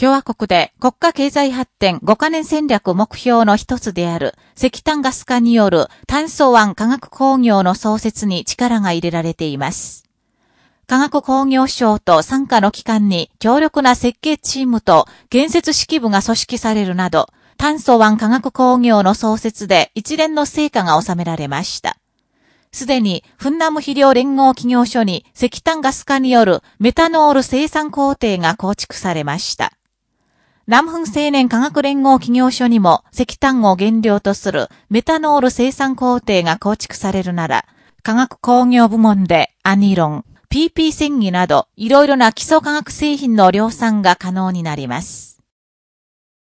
共和国で国家経済発展5カ年戦略目標の一つである石炭ガス化による炭素湾化学工業の創設に力が入れられています。科学工業省と参加の機関に強力な設計チームと建設式部が組織されるなど、炭素湾化学工業の創設で一連の成果が収められました。すでに、フンナム肥料連合企業所に石炭ガス化によるメタノール生産工程が構築されました。南 fun 青年科学連合企業所にも石炭を原料とするメタノール生産工程が構築されるなら、科学工業部門でアニロン、PP 戦技など、いろいろな基礎科学製品の量産が可能になります。